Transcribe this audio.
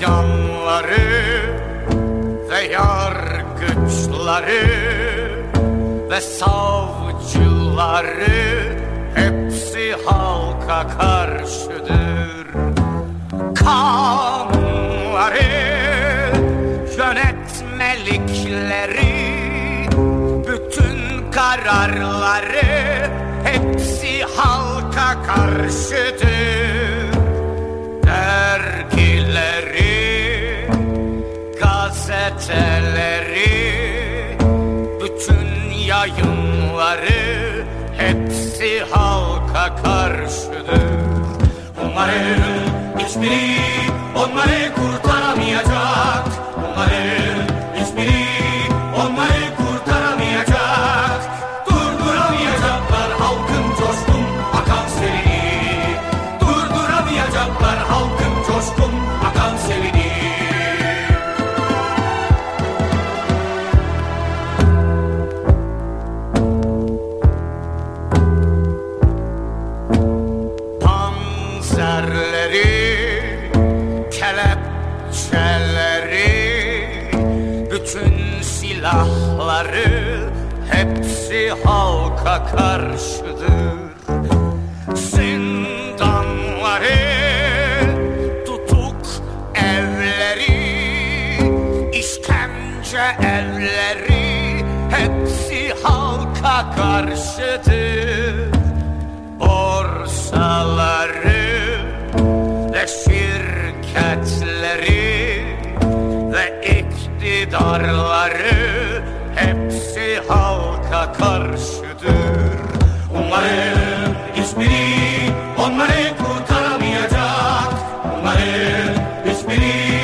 yanları ve yargıçları ve savcıları hepsi halka karşıdır. Kanları, yönetmelikleri, bütün kararları hepsi halka karşıdır. Gazeteleri, bütün yayınları hepsi halka karşıdır. Onların hiçbiri onları kurtaramayacak. Onların hiçbiri onları kurtaramayacak. Durduramayacaklar halkın coşkun akan serini. Durduramayacaklar halkın coşkun akan serini. Kelepçeleri, bütün silahları hepsi halka karşıdır. Zindanları, tutuk evleri, işkence evleri hepsi halka karşıdır borsaları iktidarları hepsi halka karşıdır. Onların hiçbiri onları kurtaramayacak. Onların hiçbiri